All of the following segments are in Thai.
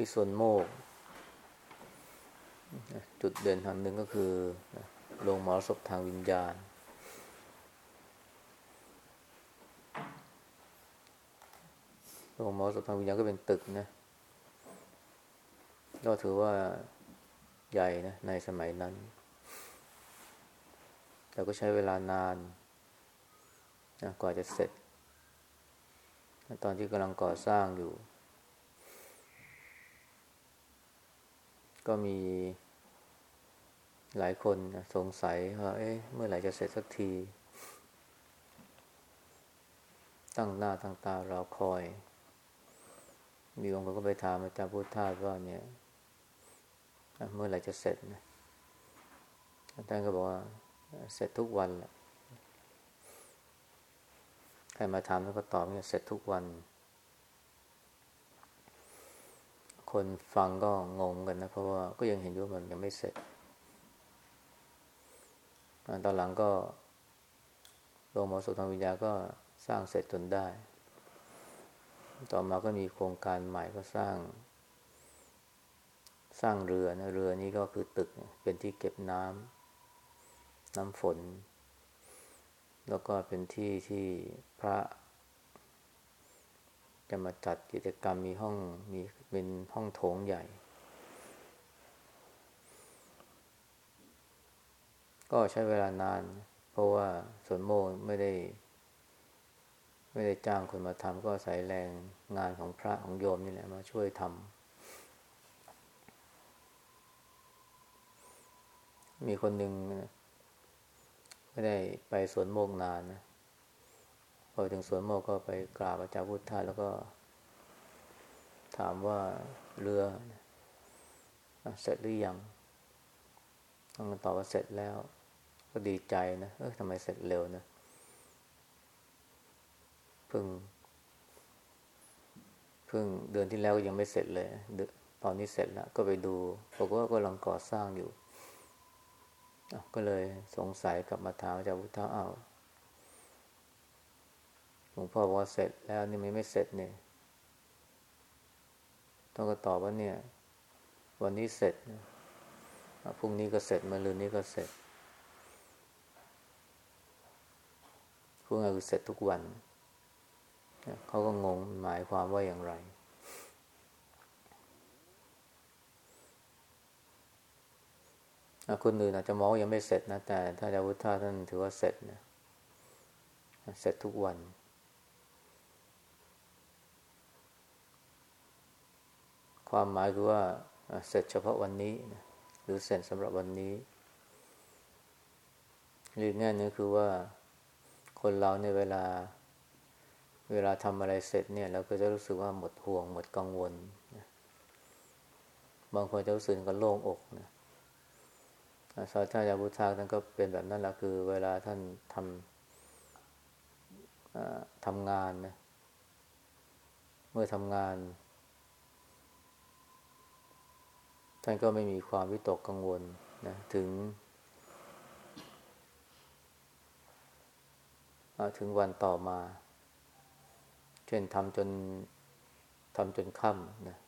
ที่สวนโมก จุดเด่นทางหนึ่งก็คือโรงมรสพทางวิญญาณ โรงมรสพทางวิญญาณก็เป็นตึกนะ ก็ถือว่าใหญ่นะ ในสมัยนั้น แต่ก็ใช้เวลานานนะกว่าจะเสร็จ ตอนที่กำลังก่อสร้างอยู่ ก็มีหลายคนสงสัยว่าเอ๊ะเมื่อไหร่จะเสร็จสักที ตั้งหน้าตั้งตารอคอย มีบางคนก็ไปถามอาจารย์พุทธาว่าเนี่ยเมื่อไหร่จะเสร็จนะอาจารย์ก็บอกว่า เสร็จทุกวันแหละใครมาถามแล้วก็ตอบเนี่ยเสร็จทุกวัน คนฟังก็งงกันนะ เพราะว่าก็ยังเห็นว่ามันยังไม่เสร็จ ตอนหลังก็โรงหมอสุทางวิญญาก็สร้างเสร็จจนได้ ต่อมาก็มีโครงการใหม่ก็สร้าง สร้างเรือนะเรือนี้ก็คือตึกเป็นที่เก็บน้ำน้ำฝน แล้วก็เป็นที่ที่พระจะมาจัดกิจกรรมมีห้องมี เป็นห้องโถงใหญ่ ก็ใช้เวลานาน เพราะว่าสวนโมไม่ได้ ไม่ได้จ้างคนมาทำก็ใส่แรงงานของพระของโยมนี่แหละมาช่วยทำมีคนหนึ่งไม่ได้ไปสวนโมกนานนะพอถึงสวนโมกก็ไปกราบอาจารย์พุทธาแล้วก็ ถามว่าเรือเสร็จหรือยังต้องตอบว่าเสร็จแล้ว ก็ดีใจนะ เออทำไมเสร็จเร็วนะเพิ่งเพิ่งเดือนที่แล้วก็ยังไม่เสร็จเลย ตอนนี้เสร็จแล้ว ก็ไปดูบอกว่ากำลังก่อสร้างอยู่ก็เลยสงสัยกลับมาถามอาจารย์พุทธะอ้าหลวงพ่อบอกว่าเสร็จแล้วนี่ไม่ไม่เสร็จเนี่ย ต้องก็ตอบว่าเนี่ย วันนี้เสร็จพรุ่งนี้ก็เสร็จมะรืนนี้ก็เสร็จพวกนั้นคือเสร็จทุกวัน เขาก็งงหมายความว่าอย่างไร คนอื่นอาจจะมองยังไม่เสร็จนะ แต่ ถ้าอาจารย์พุทธาท่านถือว่าเสร็จนะ เสร็จทุกวัน ความหมายคือว่าเสร็จเฉพาะวันนี้นะหรือเสร็จสำหรับวันนี้หรือแง่นึงคือว่าคนเราในเวลา เวลาทำอะไรเสร็จเนี่ยเราก็จะรู้สึกว่าหมดห่วง หมดกังวลนะบางคนจะรู้สึกก็โล่งอกนะสาธารณพุทาท่านก็เป็นแบบนั้นแหละคือ เวลาท่านทำทำงานนะเมื่อทำงาน ท่านก็ไม่มีความวิตกกังวลนะถึง ถึงวันต่อมา เช่นทำจนทำจนค่ำนะ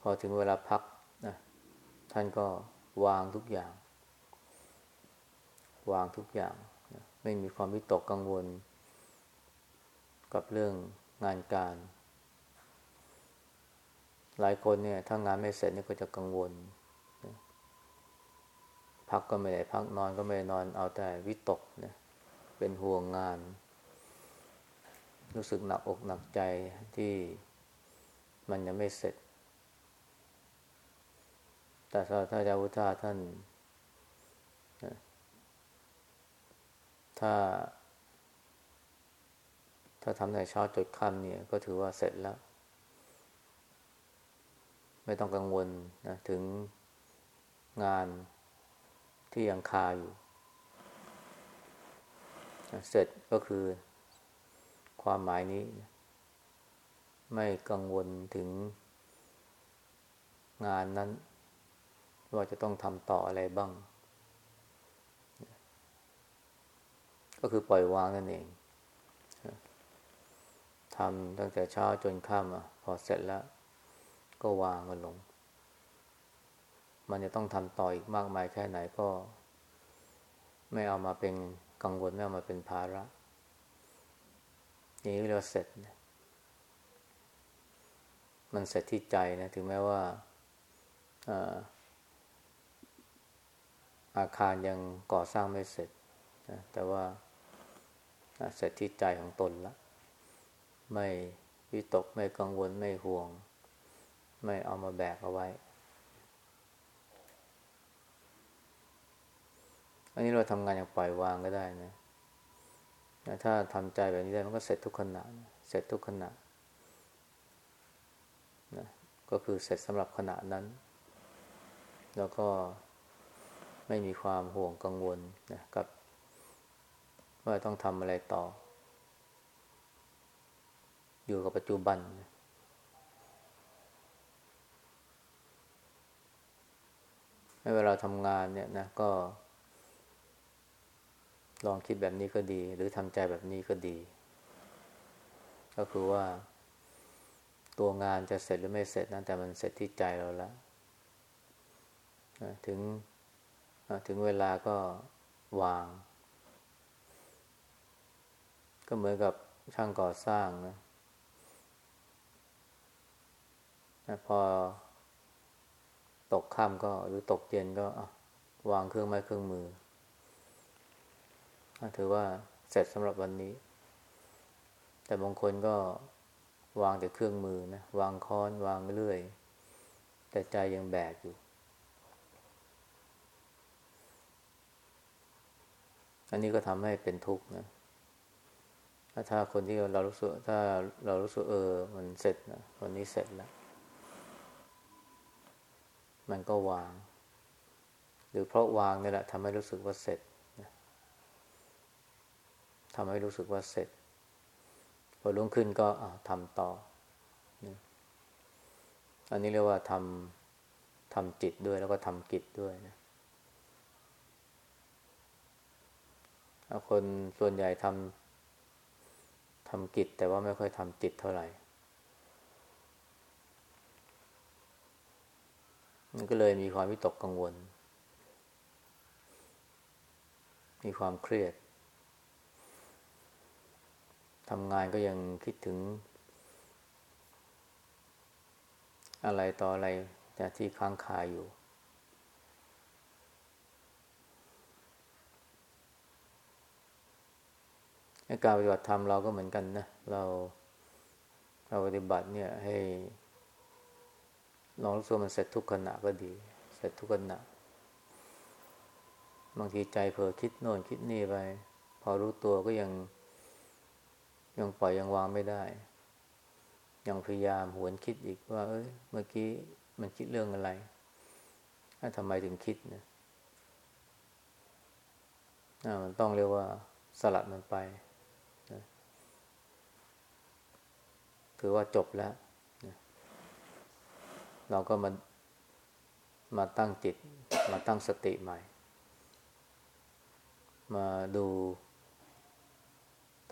พอถึงเวลาพักนะท่านก็วางทุกอย่าง วางทุกอย่างนะไม่มีความวิตกกังวล กับเรื่องงานการ หลายคนเนี่ยถ้างานไม่เสร็จนี่ก็จะกังวล พักก็ไม่ได้พักนอนก็ไม่ได้นอนเอาแต่วิตกนะเป็นห่วงงาน รู้สึกหนักอกหนักใจที่มันยังไม่เสร็จ แต่สาธารวุฒาท่าน ถ้า ถ้าทำในเช้าจดค่ำเนี่ย ก็ถือว่าเสร็จแล้ว ไม่ต้องกังวลนะถึงงานที่ยังคาอยู่ เสร็จก็คือความหมายนี้ ไม่กังวลถึงงานนั้น ว่าจะต้องทำต่ออะไรบ้าง ก็คือปล่อยวางนั่นเองทำตั้งแต่เช้าจนค่ำอะพอเสร็จแล้ว ก็วางมันลง มันจะต้องทำต่ออีกมากมายแค่ไหนก็ ไม่เอามาเป็นกังวลไม่เอามาเป็นภาระนี่เรียกว่าเสร็จมันเสร็จที่ใจนะถึงแม้ว่าอาคารยังก่อสร้างไม่เสร็จนะแต่ว่าเสร็จที่ใจของตนละ ไม่วิตกไม่กังวลไม่ห่วง ไม่เอามาแบกเอาไว้ อันนี้เราทำงานอย่างปล่อยวางก็ได้นะ ถ้าทำใจแบบนี้ได้มันก็เสร็จทุกขณะ เสร็จทุกขณะนะก็คือเสร็จสำหรับขณะนั้น แล้วก็ไม่มีความห่วงกังวลนะกับว่าต้องทำอะไรต่อ อยู่กับปัจจุบัน ไม่เวลาทำงานเนี่ยนะก็ ลองคิดแบบนี้ก็ดี หรือทำใจแบบนี้ก็ดี ก็คือว่า ตัวงานจะเสร็จหรือไม่เสร็จนะแต่มันเสร็จที่ใจเราล้วถึงถึงเวลาก็วาง ก็เหมือนกับช่างก่อสร้างนะพอ ตกค่ำก็หรือตกเย็นก็วางเครื่องไม้เครื่องมือ ถือว่าเสร็จสำหรับวันนี้ แต่บางคนก็วางแต่เครื่องมือนะวางค้อนวางเลื่อย แต่ใจยังแบกอยู่ อันนี้ก็ทำให้เป็นทุกข์นะถ้าคนที่เรารู้สึกถ้าเรารู้สึกเออ มันเสร็จนะวันนี้เสร็จแล้ว มันก็วาง หรือเพราะวางนี่แหละทำให้รู้สึกว่าเสร็จทำให้รู้สึกว่าเสร็จ พอรุ่งขึ้นก็ทำต่อ อันนี้เรียกว่าทำทำจิตด้วยแล้วก็ทำกิจด้วยนะคนส่วนใหญ่ทำทำกิจแต่ว่าไม่ค่อยทำจิตเท่าไหร่ มันก็เลยมีความวิตกกังวล มีความเครียดทำงานก็ยังคิดถึง อะไรต่ออะไรแต่ที่ค้างคาอยู่ การปฏิบัติธรรมเราก็เหมือนกันนะ เราเราปฏิบัติเนี่ยให้ ลองรู้สึกมันเสร็จทุกขณะก็ดี เสร็จทุกขณะ บางทีใจเผลอคิดโน่นคิดนี่ไป พอรู้ตัวก็ยัง ยังปล่อยยังวางไม่ได้ ยังพยายามหวนคิดอีกว่า เอ้ย เมื่อกี้มันคิดเรื่องอะไรทำไมถึงคิดเนี่ยมันต้องเรียกว่าสลัดมันไป ถือว่าจบแล้ว เราก็มามาตั้งจิต มาตั้งสติใหม่ มาดู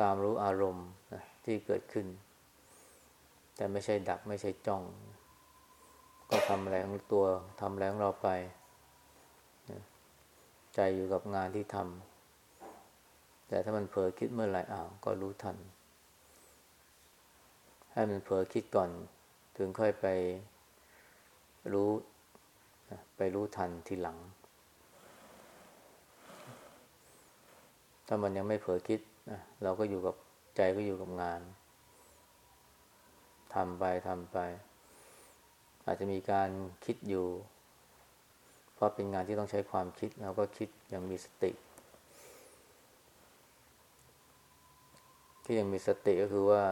ตามรู้อารมณ์ที่เกิดขึ้น แต่ไม่ใช่ดักไม่ใช่จ้อง ก็ทำแรงตัวทำแรงเราไป ใจอยู่กับงานที่ทำแต่ถ้ามันเผลอคิดเมื่อไหร่อ้าวก็รู้ทัน ให้มันเผลอคิดก่อน ถึงค่อยไป รู้ไปรู้ทันทีหลัง ถ้ามันยังไม่เผลอคิดเราก็อยู่กับใจก็อยู่กับงานทำไปทำไป อาจจะมีการคิดอยู่ เพราะเป็นงานที่ต้องใช้ความคิดเราก็คิดอย่างมีสติ ที่ยังมีสติก็คือว่า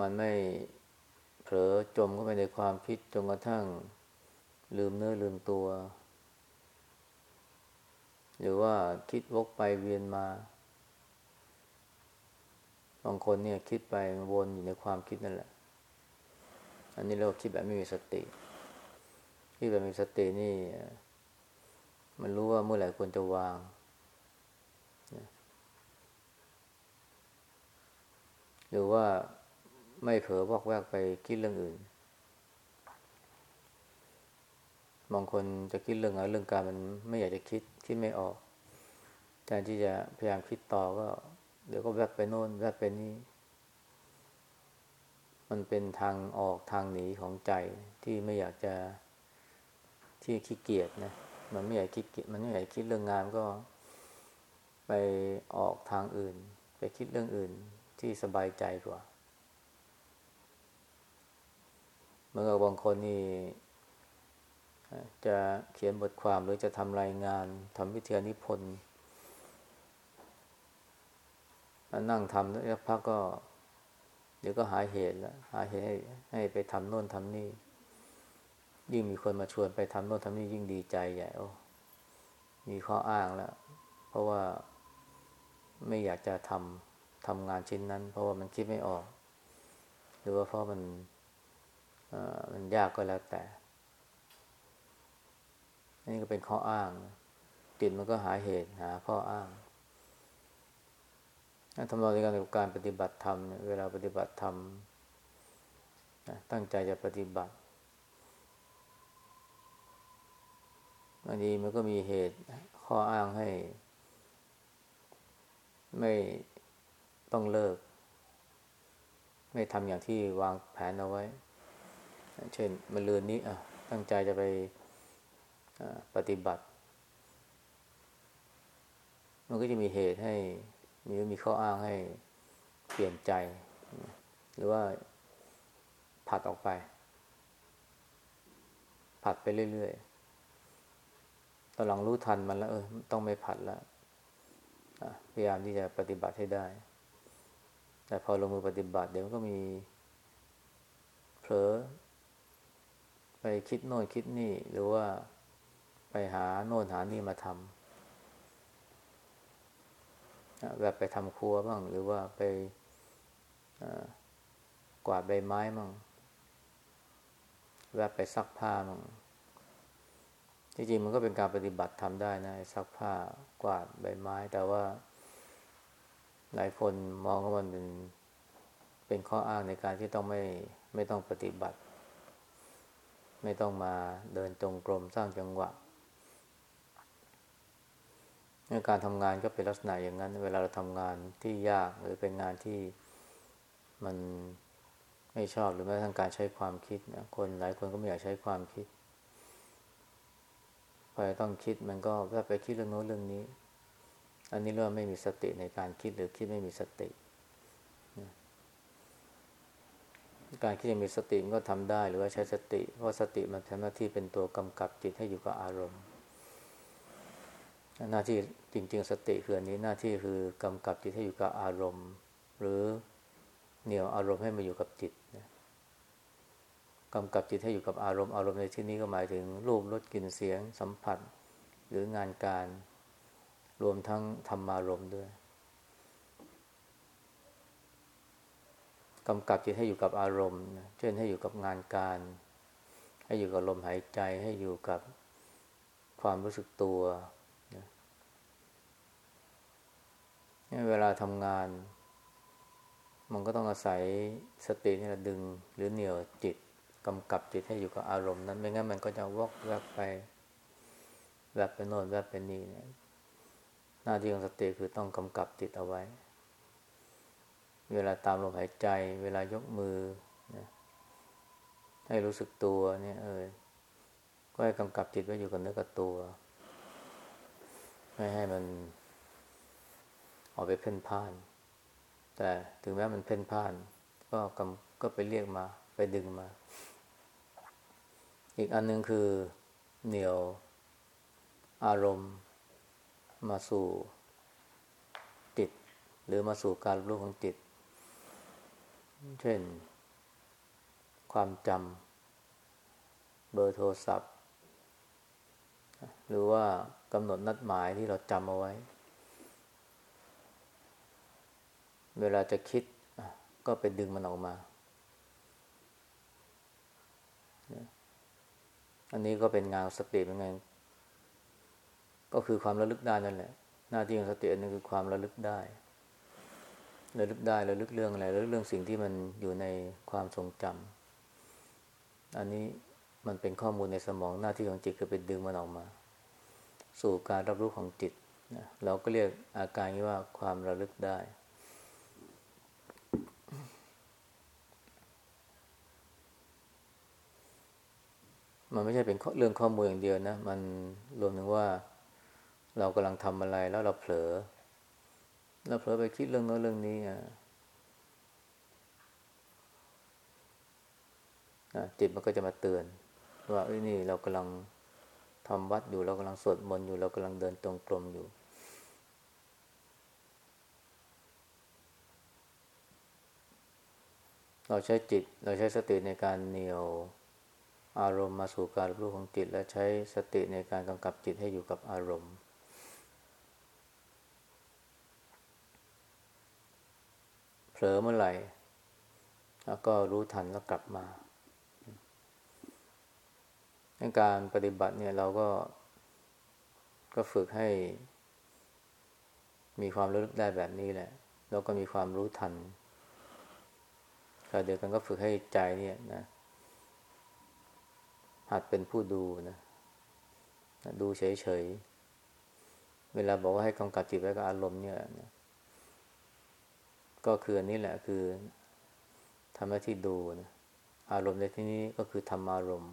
มันไม่ ลอจมเข้าไปในความคิดจนกระทั่ง ลืมเนื้อลืมตัว หรือว่าคิดวกไปเวียนมาบางคนเนี่ยคิดไปวนอยู่ในความคิดนั่นแหละ อันนี้เราคิดแบบไม่มีสติคิดแบบมีสตินี่ มันรู้ว่าเมื่อไหร่ควรจะวางหรือว่า ไม่เผลอวอกแวกไปคิดเรื่องอื่น บางคนจะคิดเรื่องอะไรเรื่องการมันไม่อยากจะคิดคิดไม่ออกแทนที่จะพยายามคิดต่อก็ เดี๋ยวก็แวบไปโน่นแวบไปนี่ มันเป็นทางออกทางหนีของใจที่ไม่อยากจะที่ขี้เกียจนะ มันไม่อยากคิดมันไม่อยากคิดเรื่องงานก็ไปออกทางอื่น ไปคิดเรื่องอื่นที่สบายใจกว่า เมื่อบางคนนี่จะเขียนบทความหรือจะทำรายงานทำวิทยานิพนธ์นั่งทำแล้วพักก็ เดี๋ยวก็หาเหตุแล้วหาเหตุให้ให้ไปทำโน่นทำนี่ ยิ่งมีคนมาชวนไปทำโน่นทำนี่ยิ่งดีใจใหญ่โอ้มีข้ออ้างแล้ว เพราะว่าไม่อยากจะทำทำงานชิ้นนั้น เพราะว่ามันคิดไม่ออก หรือว่าเพราะมัน มันยากก็แล้วแต่ นี่ก็เป็นข้ออ้าง จิตมันก็หาเหตุหาข้ออ้างทำนองในการกับการปฏิบัติธรรมเนี่ยเวลาปฏิบัติธรรมตั้งใจจะปฏิบัติบางทีมันก็มีเหตุข้ออ้างให้ ไม่ต้องเลิก ไม่ทำอย่างที่วางแผนเอาไว้ เช่นมะรืนนี้อะตั้งใจจะไปปฏิบัติ มันก็จะมีเหตุให้มีมีข้ออ้างให้เปลี่ยนใจ หรือว่าผัดออกไป ผัดไปเรื่อยๆตอนหลังรู้ทันมันแล้ว เออ ต้องไม่ผัดแล้วพยายามที่จะปฏิบัติให้ได้ แต่พอลงมือปฏิบัติ เดี๋ยวก็มีเผลอ ไปคิดโน่นคิดนี่ หรือว่าไปหาโน่นหานี่มาทำแบบไปทำครัวบ้าง หรือว่าไปกวาดใบไม้บ้างแบบไปซักผ้าบ้างจริงๆมันก็เป็นการปฏิบัติทำได้นะซักผ้ากวาดใบไม้ แต่ว่าหลายคนมองว่ามันเป็นเป็นข้ออ้างในการที่ต้องไม่ไม่ต้องปฏิบัติ ไม่ต้องมาเดินจงกรมสร้างจังหวะการทำงานก็เป็นลักษณะอย่างนั้น เวลาเราทำงานที่ยากหรือเป็นงานที่มันไม่ชอบหรือแม้ทั้งการใช้ความคิดนะคนหลายคนก็ไม่อยากใช้ความคิดพอต้องคิดมันก็แค่ไปคิดเรื่องโน้นเรื่องนี้ อันนี้เรียกว่าไม่มีสติในการคิดหรือคิดไม่มีสติ การคิดยังมีสติมันก็ทำได้หรือว่าใช้สติ เพราะสติมันทำหน้าที่เป็นตัวกำกับจิตให้อยู่กับอารมณ์ หน้าที่จริง ๆ สติคืออันนี้หน้าที่คือกำกับจิตให้อยู่กับอารมณ์ หรือเหนี่ยวอารมณ์ให้มาอยู่กับจิตนะกำกับจิตให้อยู่กับอารมณ์อารมณ์ในที่นี้ก็หมายถึงรูปรสกลิ่นเสียง สัมผัส หรืองานการรวมทั้งธรรมารมณ์ด้วย กำกับจิตให้อยู่กับอารมณ์เช่นให้อยู่กับงานการ ให้อยู่กับลมหายใจให้อยู่กับความรู้สึกตัวเวลาทำงาน มันก็ต้องอาศัยสตินี่แหละดึง หรือเหนี่ยวจิตกำกับจิตให้อยู่กับอารมณ์นั้น ไม่งั้นมันก็จะวอกแวบไปแวบไปโน่นแวบไปนี่เนี่ยหน้าที่ของสติคือต้องกำกับจิตเอาไว้ เวลาตามลมหายใจ เวลายกมือนะให้รู้สึกตัวเนี่ย เออ ก็ให้กำกับจิตไว้อยู่กับเนื้อกับตัว ไม่ให้มันออกไปเพ่นพ่าน แต่ถึงแม้มันเพ่นพ่าน ก็กำก็ไปเรียกมา ไปดึงมา อีกอันหนึ่งคือเหนี่ยวอารมณ์มาสู่จิต หรือมาสู่การรู้ของจิต เช่น ความจำเบอร์โทรศัพท์ หรือว่ากำหนดนัดหมายที่เราจำเอาไว้ เวลาจะคิดก็ไปดึงมันออกมา อันนี้ก็เป็นงานสติเป็นไงก็คือความระลึกได้นั่นแหละ หน้าที่ของสติอันนึงคือความระลึกได้ ระลึกได้ระลึกเรื่องอะไรระลึกเรื่องสิ่งที่มันอยู่ในความทรงจำอันนี้มันเป็นข้อมูลในสมองหน้าที่ของจิตคือไปดึงมันออกมา สู่การรับรู้ของจิตนะเราก็เรียกอาการนี้ว่าความระลึกได้ มันไม่ใช่เป็นเรื่องข้อมูลอย่างเดียวนะ มันรวมถึงว่าเรากำลังทำอะไรแล้วเราเผลอ เราเผลอไปคิดเรื่องโน้นเรื่องนี้อะจิตมันก็จะมาเตือน ว่าเอ้ยนี่เรากำลังทำวัดอยู่เรากำลังสวดมนต์อยู่เรากำลังเดินตรงกลมอยู่ เราใช้จิต เราใช้สติในการเหนี่ยวอารมณ์มาสู่การรู้ของจิต และใช้สติในการกำกับจิตให้อยู่กับอารมณ์ ลอเมื่อไหร่ แล้วก็รู้ทันแล้วกลับมาในการปฏิบัติเนี่ยเราก็ ก็ฝึกให้ มีความรู้ได้แบบนี้แหละ แล้วก็มีความรู้ทันแต่เดียวกันก็ฝึกให้ใจเนี่ยนะหัดเป็นผู้ดูนะดูเฉยๆ เวลาบอกว่าให้กำกับจิตไว้กับอารมณ์เนี่ยนะ ก็คืออันนี้แหละคือทำหน้าที่ดูนะอารมณ์ในที่นี้ก็คือทำอารมณ์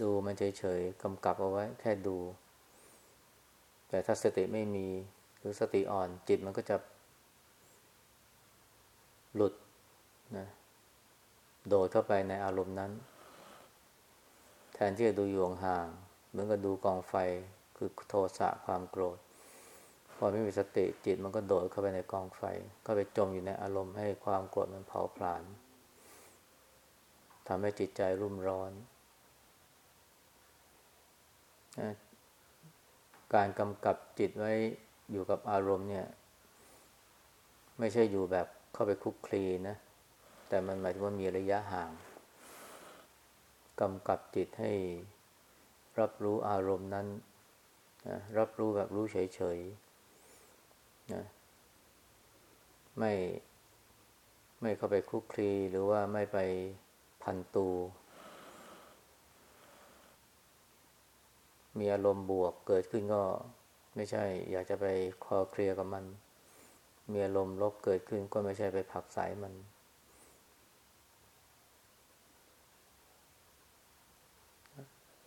ดูมันเฉยๆกำกับเอาไว้ แค่ดู แต่ถ้าสติไม่มีหรือสติอ่อนจิตมันก็จะ หลุดนะโดดเข้าไปในอารมณ์นั้น แทนที่จะดูอยู่ห่างเหมือนกับดูกองไฟคือโทสะความโกรธ อไม่มีสติจิตมันก็โดดเข้าไปในกองไฟ ก็ไปจมอยู่ในอารมณ์ให้ความโกรธมันเผาผลาญทำให้จิตใจรุ่มร้อน การกำกับจิตไว้อยู่กับอารมณ์เนี่ย ไม่ใช่อยู่แบบเข้าไปคุกคลีนะ แต่มันหมายถึงว่ามีระยะห่างกำกับจิตให้รับรู้อารมณ์นั้น รับรู้แบบรู้เฉยๆ นะไม่ไม่เข้าไปคุกคลีหรือว่าไม่ไปพันตู มีอารมณ์บวกเกิดขึ้นก็ไม่ใช่ อยากจะไปคอเคลียกับมัน มีอารมณ์ลบเกิดขึ้นก็ไม่ใช่ไปผักสายมัน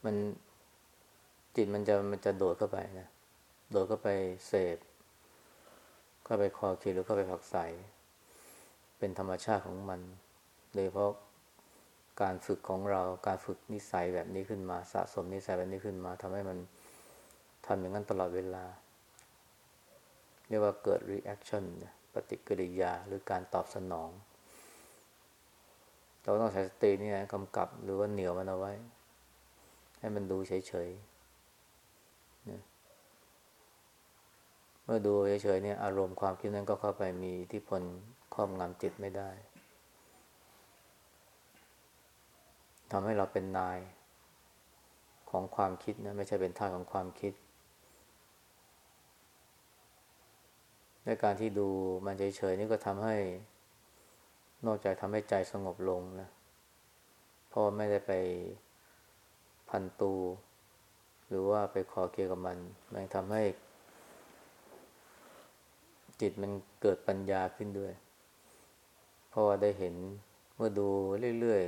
มันจิตมันจะมันจะโดดเข้าไปนะ โดดเข้าไปเสพ ก็ไปคอเคียหรือก็ไปผักใส เป็นธรรมชาติของมัน โดยเพราะการฝึกของเราการฝึกนิสัยแบบนี้ขึ้นมา สะสมนิสัยแบบนี้ขึ้นมาทำให้มันทำอย่างนั้นตลอดเวลา เรียกว่าเกิด reaction ปฏิกิริยาหรือการตอบสนอง เราต้องใช้สตินี่นะกำกับหรือว่าเหนียวมันเอาไว้ ให้มันดูเฉยๆ เมื่อดูเฉยๆเนี่ยอารมณ์ความคิดนั้นก็เข้าไปมีอิทธิพลครอบงำจิตไม่ได้ทำให้เราเป็นนายของความคิดนะไม่ใช่เป็นท่าของความคิดในการที่ดูมันเฉยๆนี่ก็ทำให้ นอกจากทำให้ใจสงบลงนะเพราะไม่ได้ไปพันตู หรือว่าไปขอเกี่ยวกับมัน มันทำให้ จิตมันเกิดปัญญาขึ้นด้วย เพราะว่าได้เห็นเมื่อดูเรื่อย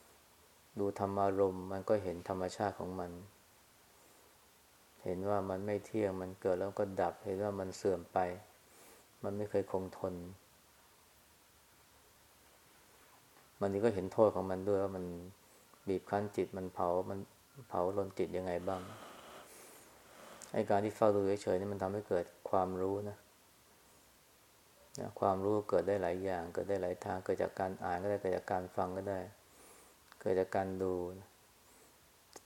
ๆ ดูธรรมารมมันก็เห็นธรรมชาติของมัน เห็นว่ามันไม่เที่ยงมันเกิดแล้วก็ดับ เห็นว่ามันเสื่อมไป มันไม่เคยคงทน มันนี่ก็เห็นโทษของมันด้วยว่ามันบีบคั้นจิตมันเผา มันเผาลนจิตยังไงบ้างไอการที่เฝ้าดูเฉยๆนี่มันทำให้เกิดความรู้นะ นะความรู้เกิดได้หลายอย่าง เกิดได้หลายทาง เกิดจากการอ่านก็ได้ เกิดจากการฟังก็ได้ เกิดจากการดู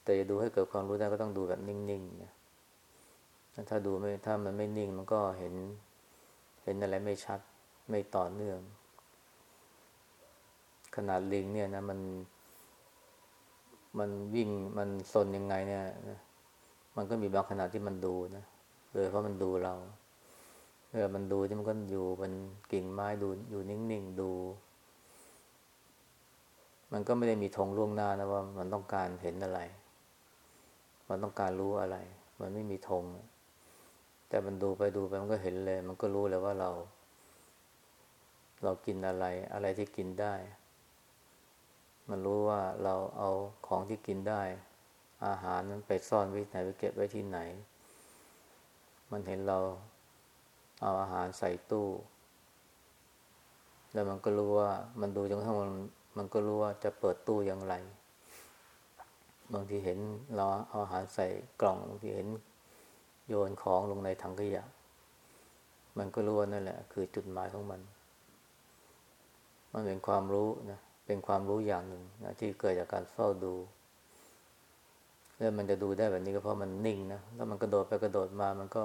แต่จะดูให้เกิดความรู้ได้ก็ต้องดูแบบนิ่งๆนะถ้าดูไม่ ถ้ามันไม่นิ่งมันก็เห็น เห็นอะไรไม่ชัด ไม่ต่อเนื่อง ขนาดลิงเนี่ยนะมัน มันวิ่ง มันซนยังไงเนี่ย มันก็มีบางขนาดที่มันดูนะโดยเพราะมันดูเรา เวลามันดูที่มันก็อยู่บนกิ่งไม้ดูอยู่นิ่งๆดู มันก็ไม่ได้มีธงล่วงหน้านะว่า มันต้องการเห็นอะไร มันต้องการรู้อะไร มันไม่มีธงแต่มันดูไปดูไปมันก็เห็นเลย มันก็รู้เลยว่าเรา เรากินอะไร อะไรที่กินได้ มันรู้ว่าเราเอาของที่กินได้ อาหารนั้นไปซ่อนไว้ไหนไปเก็บไว้ที่ไหน มันเห็นเรา เอาอาหารใส่ตู้ แล้วมันก็รู้ว่ามันดูจนกระทั่งมันมันก็รู้ว่าจะเปิดตู้อย่างไร บางทีเห็นเราเอาอาหารใส่กล่องบางทีเห็นโยนของลงในถังขยะ มันก็รู้ว่านั่นแหละ คือจุดหมายของมัน มันเป็นความรู้นะ เป็นความรู้อย่างหนึ่งนะที่เกิดจากการเฝ้าดู แล้วมันจะดูได้แบบนี้ก็เพราะมันนิ่งนะ แล้วมันกระโดดไปกระโดดมา มันก็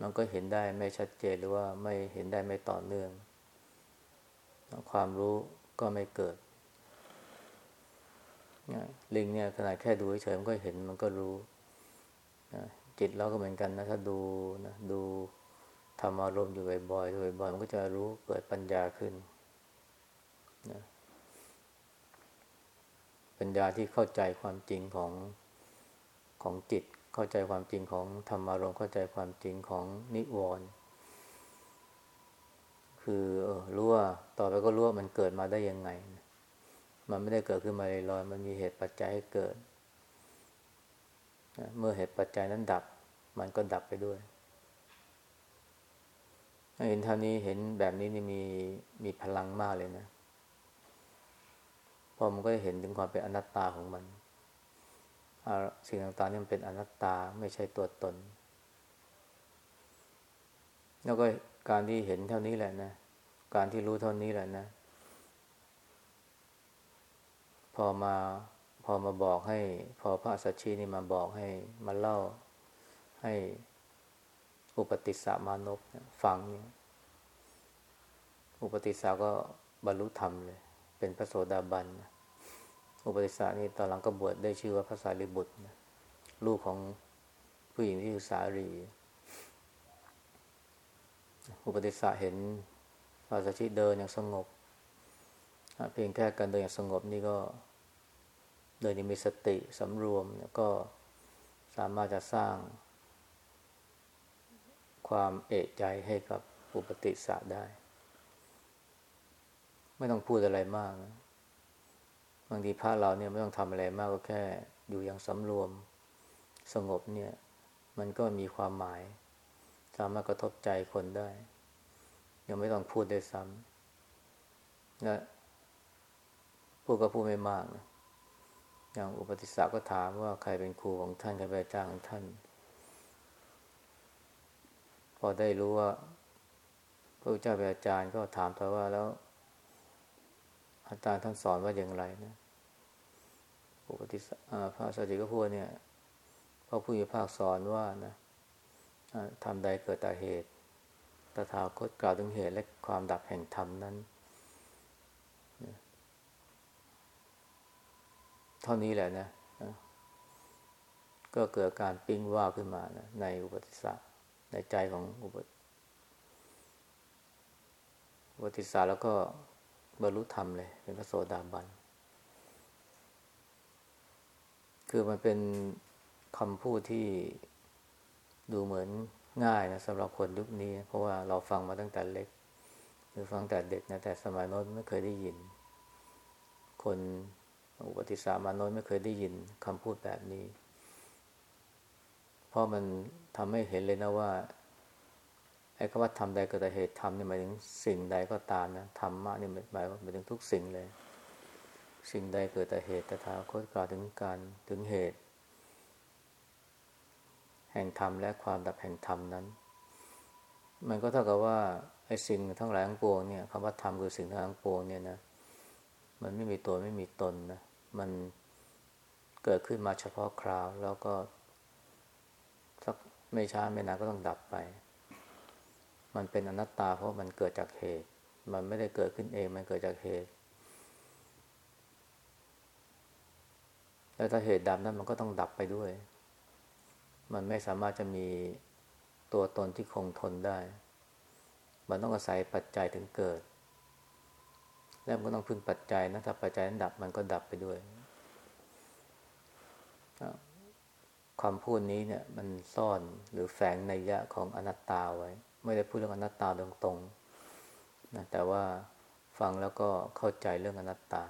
มันก็เห็นได้ไม่ชัดเจนหรือว่าไม่เห็นได้ไม่ต่อเนื่อง ความรู้ก็ไม่เกิดลิงเนี่ยขนาดแค่ดูเฉยมันก็เห็นมันก็รู้จิตเราก็เหมือนกันนะ ถ้าดูนะดูทำอารมณ์อยู่บ่อยๆบ่อยๆมันก็จะรู้เกิดปัญญาขึ้นนะปัญญาที่เข้าใจความจริงของของจิต เข้าใจความจริงของธรรมารมณ์เข้าใจความจริงของนิวรณ์คือเออรู้ว่าต่อไปก็รู้ว่ามันเกิดมาได้ยังไง มันไม่ได้เกิดขึ้นมาลอยๆมันมีเหตุปัจจัยให้เกิด เมื่อเหตุปัจจัยนั้นดับ มันก็ดับไปด้วยเห็นเท่านี้เห็นแบบนี้นี่มีมีพลังมากเลยนะพอมันก็เห็นถึงความเป็นอนัตตาของมัน สิ่งต่างๆนี่มันเป็นอนัตตาไม่ใช่ตัวตน แล้วก็การที่เห็นเท่านี้แหละนะ การที่รู้เท่านี้แหละนะ พอมาพอมาบอกให้ พอพระสัชชีนี่มาบอกให้มาเล่าให้อุปติสสามานพฟังเนี่ยอุปติสสาก็บรรลุธรรมเลย เป็นพระโสดาบันนะ อุปติสสานี่ตอนหลังก็บวชได้ชื่อว่าพระสารีบุตรนะลูกของผู้หญิงที่ชื่อสารี อุปติสสะเห็นพระสัชชีเดินอย่างสงบ เพียงแค่การเดินอย่างสงบนี่ก็โดยมีสติสำรวมก็สามารถจะสร้าง ความเอะใจให้กับอุปติสะได้ ไม่ต้องพูดอะไรมากนะ บางทีพระเราเนี่ยไม่ต้องทำอะไรมากก็แค่อยู่อย่างสำรวมสงบเนี่ย มันก็มีความหมาย สามารถกระทบใจคนได้ ยังไม่ต้องพูดได้ซ้ำและพูดก็พูดไม่มากนะอย่างอุปติสสะก็ถามว่าใครเป็นครูของท่านใครเป็นอาจารย์ของท่าน พอได้รู้ว่าพระเจ้าเป็นอาจารย์ก็ถามต่อว่าแล้ว อาจารย์ท่านสอนว่าอย่างไรนะอุปติสพระสติก็พูดเนี่ยพระผู้มีภาคสอนว่านะทำใดเกิดแต่เหตุตถาคตกล่าวถึงเหตุและความดับแห่งธรรมนั้น เท่านี้แหละนะก็เกิดการปิ้งว่าขึ้นมานะในอุปติสสะในใจของอุปติสสะแล้วก็ บรรลุธรรมเลย เป็นพระโสดาบัน คือมันเป็นคำพูดที่ดูเหมือนง่ายนะสำหรับคนยุคนี้ เพราะว่าเราฟังมาตั้งแต่เล็ก หรือฟังแต่เด็กนะแต่สมัยโน้นไม่เคยได้ยิน คนอุปติสามานนไม่เคยได้ยินคำพูดแบบนี้ เพราะมันทำให้เห็นเลยนะว่า ไอ้คำว่าทำใดก็แต่เหตุทำนี่หมายถึงสิ่งใดก็ตามนะธรรมะนี่หมายว่าหมายถึงทุกสิ่งเลย สิ่งใดเกิดแต่เหตุแต่ทาคตกล่าวถึงการถึงเหตุ แห่งธรรมและความดับแห่งธรรมนั้น มันก็เท่ากับว่าไอ้สิ่งทั้งหลายทั้งปวงเนี่ยคำว่าธรรมคือสิ่งทั้งหลายทั้งปวงเนี่ยนะมันไม่มีตัวไม่มีตนนะมันเกิดขึ้นมาเฉพาะคราว แล้วก็สักไม่ช้าไม่นานก็ต้องดับไป มันเป็นอนัตตาเพราะมันเกิดจากเหตุ มันไม่ได้เกิดขึ้นเอง มันเกิดจากเหตุ แล้วถ้าเหตุดับนั้นมันก็ต้องดับไปด้วย มันไม่สามารถจะมีตัวตนที่คงทนได้ มันต้องอาศัยปัจจัยถึงเกิด และมันก็ต้องพึ่งปัจจัยนะ ถ้าปัจจัยนั้นดับมันก็ดับไปด้วยความพูดนี้เนี่ยมันซ่อนหรือแฝงในยะของอนัตตาไว้ ไม่ได้พูดเรื่องอนัตตาตรงๆนะแต่ว่าฟังแล้วก็เข้าใจเรื่องอนัตตา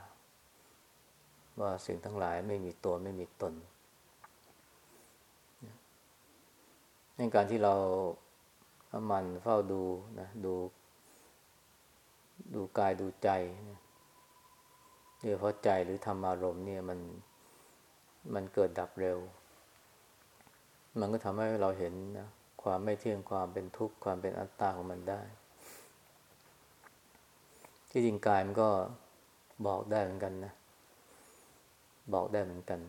ว่าสิ่งทั้งหลายไม่มีตัวไม่มีตนในการที่เรามันเฝ้าดูนะดู ดูกายดูใจโดยเพราะใจหรือธรรมารมณ์เนี่ยมันมันเกิดดับเร็ว มันก็ทำให้เราเห็นนะ ความไม่เที่ยงความเป็นทุกข์ความเป็นอัตตาของมันได้ ที่จริงกายมันก็บอกได้เหมือนกันนะ บอกได้เหมือนกัน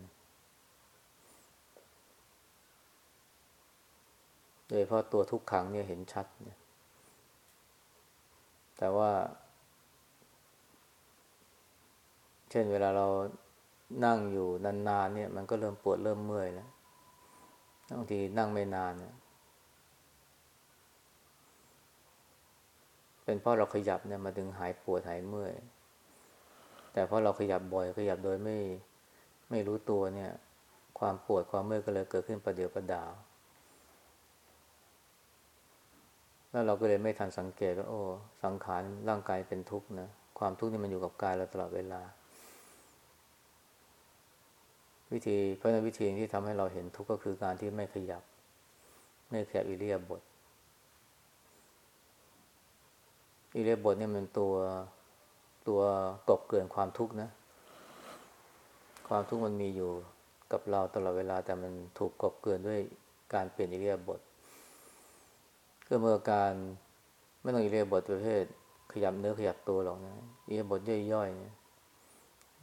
โดยเพราะตัวทุกขังเนี่ยเห็นชัดเนี่ยแต่ว่า เช่นเวลาเรานั่งอยู่นานๆเนี่ย มันก็เริ่มปวดเริ่มเมื่อยแล้วบางทีนั่งไม่นานเนี่ย เป็นเพราะเราขยับเนี่ยมาถึงหายปวดหายเมื่อย แต่เพราะเราขยับบ่อยขยับโดยไม่ไม่รู้ตัวเนี่ย ความปวดความเมื่อยก็เลยเกิดขึ้นประเดี๋ยวประดาว แล้วเราก็เลยไม่ทันสังเกตว่าโอ้สังขารร่างกายเป็นทุกข์นะความทุกข์นี่มันอยู่กับกายเราตลอดเวลา วิธีเพราะนั้นวิธีที่ทำให้เราเห็นทุกข์ก็คือการที่ไม่ขยับ ไม่ขยับอิเลียบท อิเลียบทเนี่ยมันตัวตัวกบเกินความทุกข์นะ ความทุกข์มันมีอยู่กับเราตลอดเวลาแต่มันถูกกบเกินด้วยการเปลี่ยนอิเลียบทก็เมื่อการไม่ต้องอิเลียบทประเภทขยับเนื้อขยับตัวหรอกนะอิเลียบทย่อยๆเนี่ย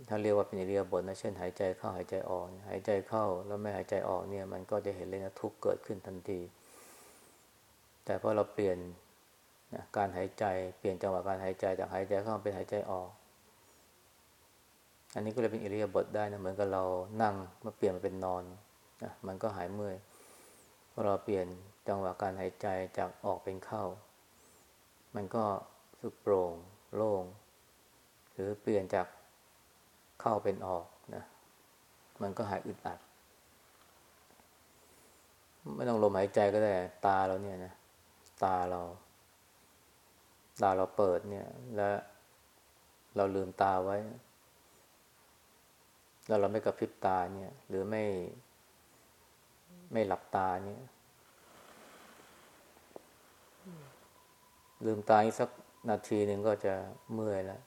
ถ้าเรียกว่าเป็นอิเลียบทนะเช่นหายใจเข้าหายใจออก หายใจเข้าแล้วไม่หายใจออกเนี่ย มันก็จะเห็นเลยนะทุกเกิดขึ้นทันที แต่พอเราเปลี่ยน การหายใจเปลี่ยนจังหวะการหายใจจากหายใจเข้าเป็นหายใจออก อันนี้ก็เลยเป็นอิเลียบทได้นะเหมือนกับเรานั่งมาเปลี่ยนมาเป็นนอนนะมันก็หายเมื่อยพอเราเปลี่ยนจังหวะการหายใจจากออกเป็นเข้า มันก็สุดโปร่งโล่งหรือเปลี่ยนจากเข้าเป็นออกนะมันก็หายอึดอัด ไม่ต้องลมหายใจก็ได้ ตาเราเนี่ยนะ ตาเรา ตาเราเปิดเนี่ย แล้วเราลืมตาไว้ แล้วเราไม่กระพริบตาเนี่ย หรือไม่ ไม่หลับตาเนี่ย ลืมตาอีกสักนาทีหนึ่งก็จะเมื่อยแล้ว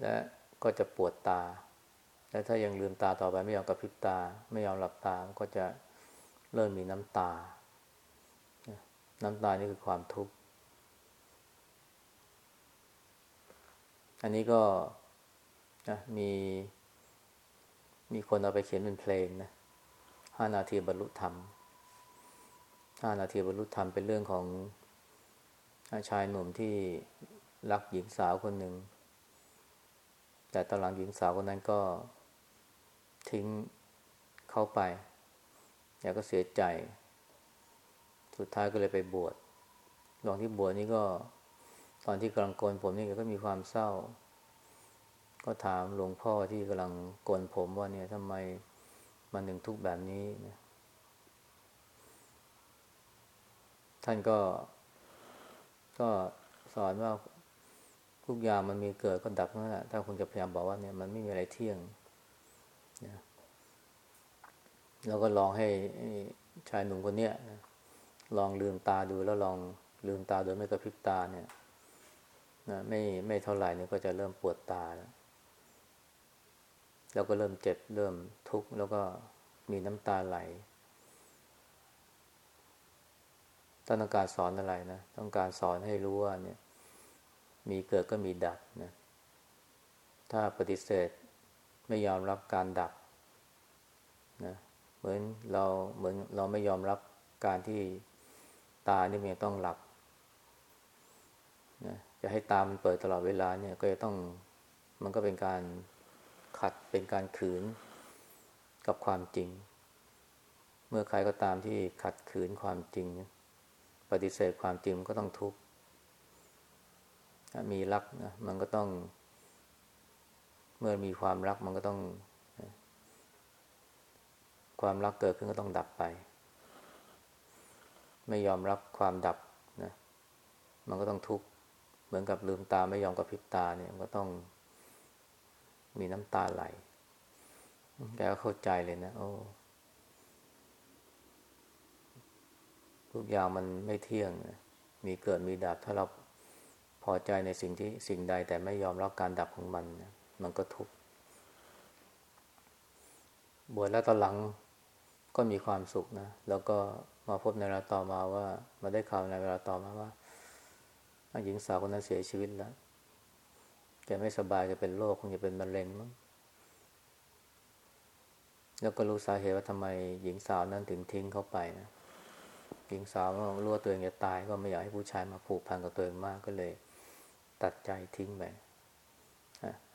และก็จะปวดตา และถ้ายังลืมตาต่อไปไม่ยอมกระพริบตา ไม่ยอมหลับตาก็จะเริ่มมีน้ำตา น้ำตานี่คือความทุกข์ อันนี้ก็นะมีมีคนเอาไปเขียนเป็นเพลงนะห้านาทีบรรลุธรรมห้านาทีบรรลุธรรมเป็นเรื่องของชายหนุ่มที่รักหญิงสาวคนหนึ่ง แต่ตอนหลังหญิงสาวคนนั้นก็ทิ้งเข้าไป แล้วก็เสียใจ สุดท้ายก็เลยไปบวชหลวงที่บวชนี่ก็ ตอนที่กำลังโกนผมนี่ก็มีความเศร้า ก็ถามหลวงพ่อที่กำลังโกนผมว่าเนี่ยทำไมมันถึงทุกข์แบบนี้นะท่านก็ ก็สอนว่าทุกอย่างมันมีเกิดก็ดับนั่นแหละถ้าคุณจะพยายามบอกว่าเนี่ยมันไม่มีอะไรเที่ยงนะแล้วก็ลองให้ชายหนุ่มคนเนี้ยนะ ลองลืมตาดูแล้วลองลืมตาโดยไม่กระพริบตาเนี่ยนะไม่ไม่เท่าไหร่เนี่ยก็จะเริ่มปวดตาแล้วแล้วก็เริ่มเจ็บเริ่มทุกข์แล้วก็มีน้ำตาไหลต้องการสอนอะไรนะ ต้องการสอนให้รู้ว่าเนี่ย มีเกิดก็มีดับนะ ถ้าปฏิเสธไม่ยอมรับการดับนะ เหมือนเราเหมือนเราไม่ยอมรับการที่ ตานี่มันต้องหลับนะจะให้ตามันเปิดตลอดเวลาเนี่ยก็จะต้องมันก็เป็นการขัดเป็นการขืนกับความจริง เมื่อใครก็ตามที่ขัดขืนความจริง ปฏิเสธความจริงก็ต้องทุกข์มีรักนะมันก็ต้อง เมื่อมีความรักมันก็ต้อง ความรักเกิดขึ้นก็ต้องดับไป ไม่ยอมรับความดับนะ มันก็ต้องทุกข์เหมือนกับลืมตาไม่ยอมกับพริบตาเนี่ยมันก็ต้องมีน้ำตาไหลแกก็เข้าใจเลยนะ โอ้ทุกอย่างมันไม่เที่ยงมีเกิดมีดับถ้าเราพอใจในสิ่งที่สิ่งใด แต่ไม่ยอมรับการดับของมันมันก็ทุกข์บวชแล้วตอนหลังก็มีความสุขนะ แล้วก็ มาพบในเวลาต่อมาว่า มาได้ข่าวในเวลาต่อมาว่าหญิงสาวคนนั้นเสียชีวิตแล้วแกไม่สบายแกเป็นโรคคงจะเป็นมะเร็งมั้งแล้วก็รู้สาเหตุว่าทำไมหญิงสาวนั้นถึงทิ้งเขาไปนะหญิงสาวก็รู้ว่าตัวเองจะตายก็ไม่อยากให้ผู้ชายมาผูกพันกับตัวเองมากก็เลย ตัดใจทิ้งไป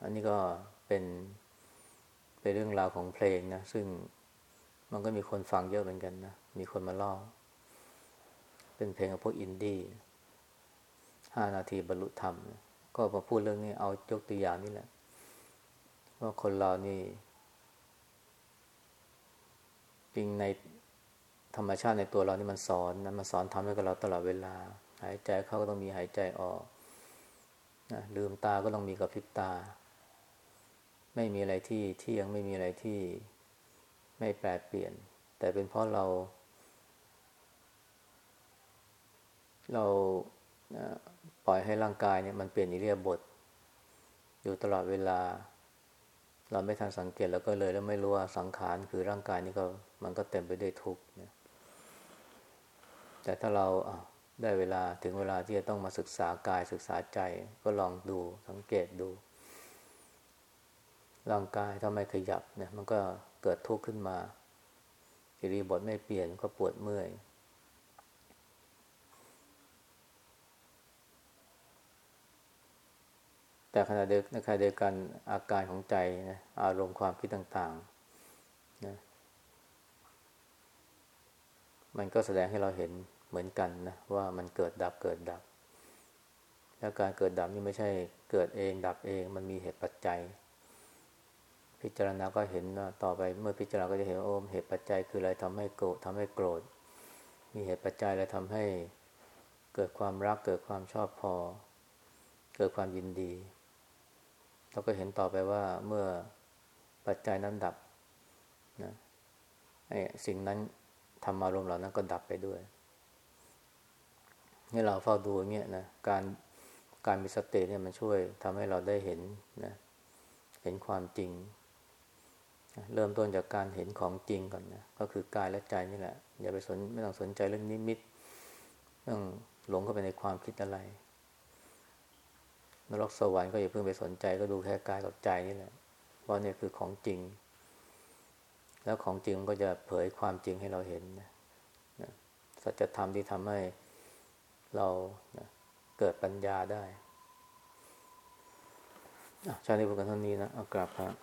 อันนี้ก็เป็นเป็นเรื่องราวของเพลงนะ ซึ่ง มันก็มีคนฟังเยอะเหมือนกันนะ มีคนมาล่อ เป็นเพลงของพวกอินดี้ห้านาทีบรรลุธรรมนะก็มาพูดเรื่องนี้เอายกตัวอย่างนี่แหละ ว่าคนเรานี่จริงในธรรมชาติในตัวเรานี่มันสอนนะมันสอนทำให้กับเราตลอดเวลา หายใจเข้าก็ต้องมีหายใจออกนะลืมตาก็ต้องมีกับพริบตา ไม่มีอะไรที่เที่ยงไม่มีอะไรที่ ไม่แปรเปลี่ยน แต่เป็นเพราะเรา เราปล่อยให้ร่างกายเนี่ยมันเปลี่ยนอิเลียบท อยู่ตลอดเวลา เราไม่ทันสังเกตแล้วก็เลยแล้วไม่รู้ว่าสังขารคือร่างกายนี่ก็มันก็เต็มไปด้วยทุกข์นแต่ถ้าเราได้เวลาถึงเวลาที่จะต้องมาศึกษากายศึกษาใจ ก็ลองดูสังเกตดู ร่างกายถ้าไม่ขยับเนี่ยมันก็ เกิดทุกข์ขึ้นมาอิริบทไม่เปลี่ยนก็ปวดเมื่อย แต่ขณะเดียวในขณะเดียวกันอาการของใจนะอารมณ์ความคิดต่างๆนะมันก็แสดงให้เราเห็นเหมือนกันนะว่ามันเกิดดับเกิดดับ แล้วการเกิดดับนี่ไม่ใช่เกิดเองดับเองมันมีเหตุปัจจัย พิจารณาก็เห็นว่าต่อไปเมื่อพิจารณาก็จะเห็นโอ้เหตุปัจจัยคืออะไรทำให้โกรธทำให้โกรธ มีเหตุปัจจัยอะไรทำให้เกิดความรักเกิดความชอบพอ เกิดความยินดีเราก็เห็นต่อไปว่าเมื่อปัจจัยนั้นดับนะไอ้สิ่งนั้นธรรมารมเหล่านั้นก็ดับไปด้วยนี่เราเฝ้าดูเงี้ยนะการการมีสติเนี่ยมันช่วยทำให้เราได้เห็นนะเห็นความจริง เริ่มต้นจากการเห็นของจริงก่อนนะก็คือกายและใจนี่แหละ อย่าไปสนไม่ต้องสนใจเรื่องนิมิตเรื่องหลงเข้าไปในความคิดอะไรนรกสวรรค์ก็อย่าเพิ่งไปสนใจก็ดูแค่กายกับใจนี่แหละเพราะเนี่ยคือของจริง แล้วของจริงก็จะเผยความจริงให้เราเห็นนะสัจธรรมที่ทำให้เรานะเกิดปัญญาได้ชาตินี้พูกันเท่านี้นะ เอากราบครับ